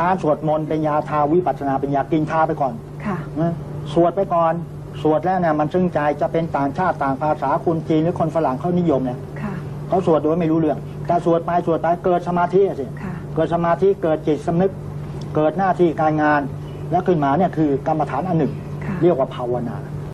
การสวดมนต์เป็นยาทาวิปัสสนาเป็นยากินทาไปก่อนค่ะ นะสวดไปก่อน สวดแล้วเนี่ยมันซึ้งใจจะเป็นต่างชาติต่างภาษาคนจีนหรือคนฝรั่งเขานิยมเนี่ยค่ะ เขาสวดโดยไม่รู้เรื่อง แต่สวดไปสวดไปเกิดสมาธิอะสิ ค่ะ เกิดสมาธิเกิดจิตสำนึก เกิดหน้าที่การงาน แล้วขึ้นมาเนี่ยคือกรรมฐานอันหนึ่ง ค่ะ เรียกว่าภาวนา